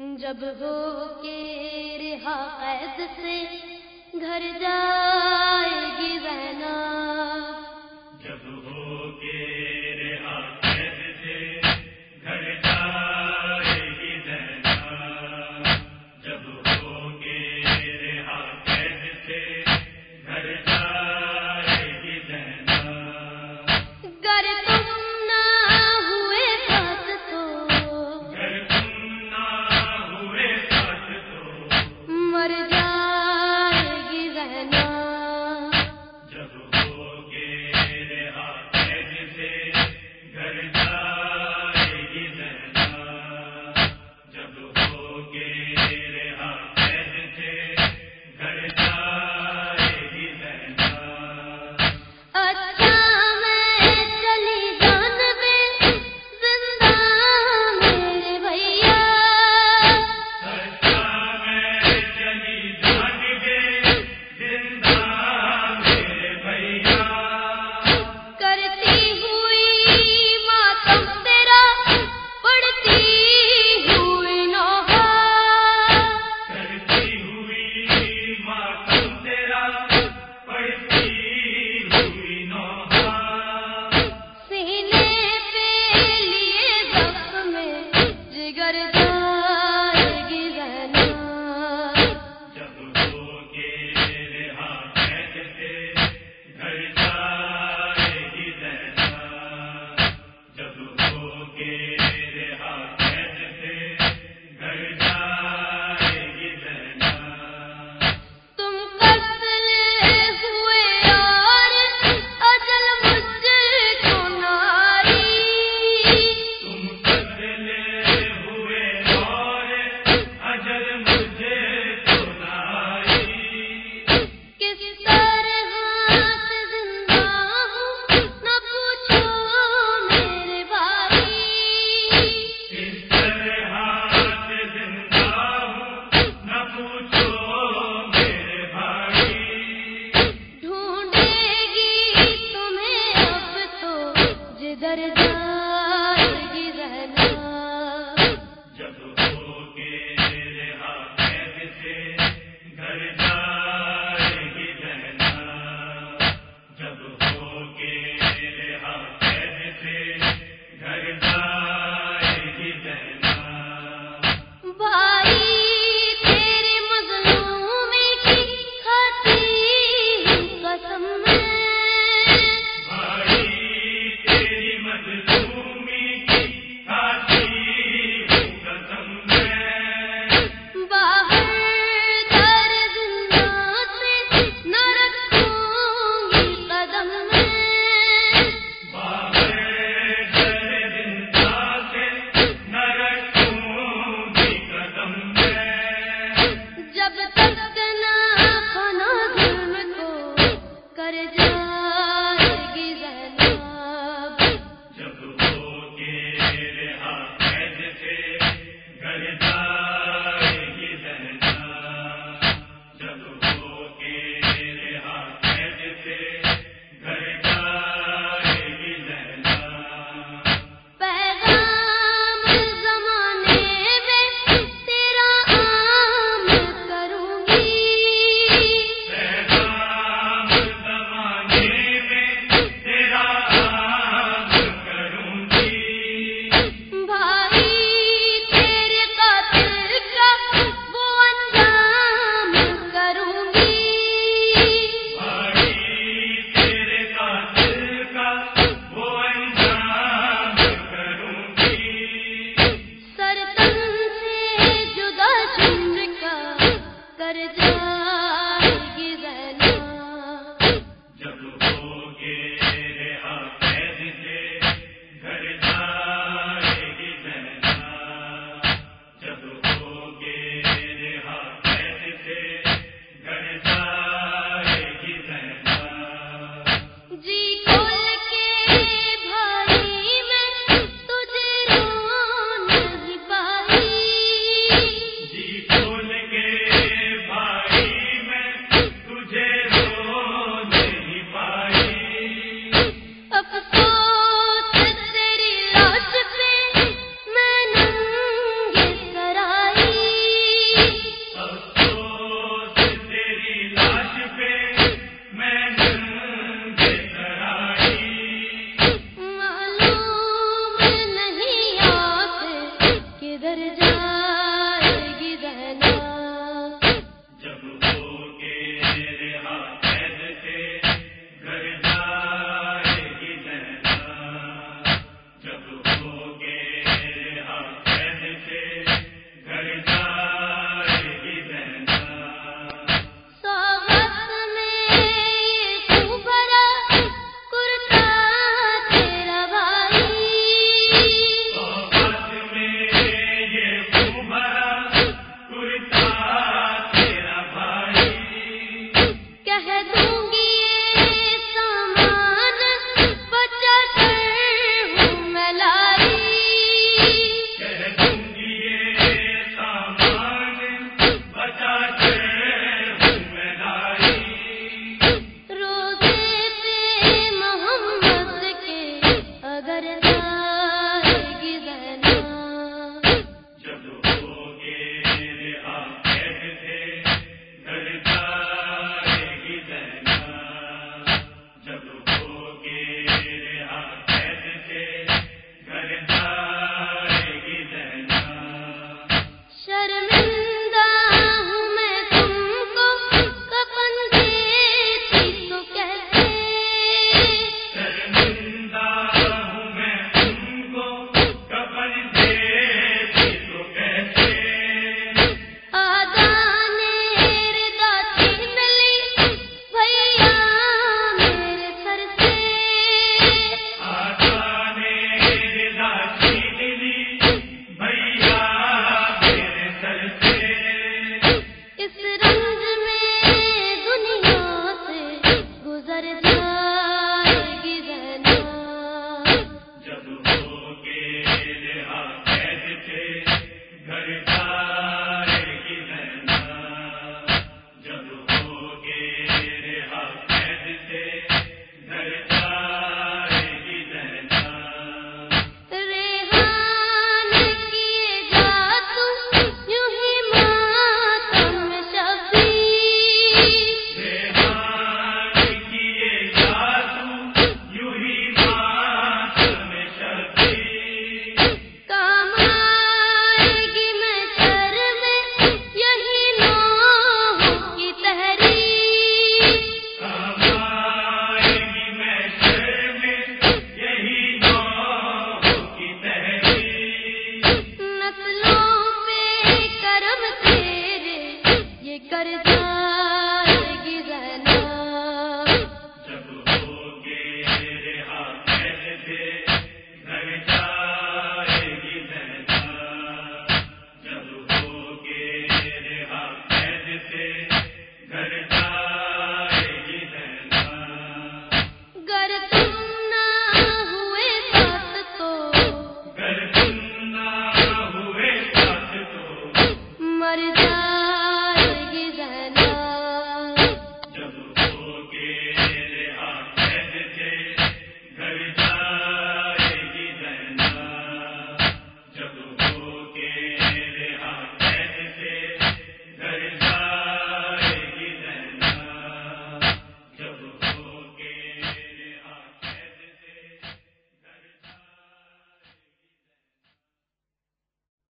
جب ہو کے رہا قید سے گھر جائے گی رہنا جا اگر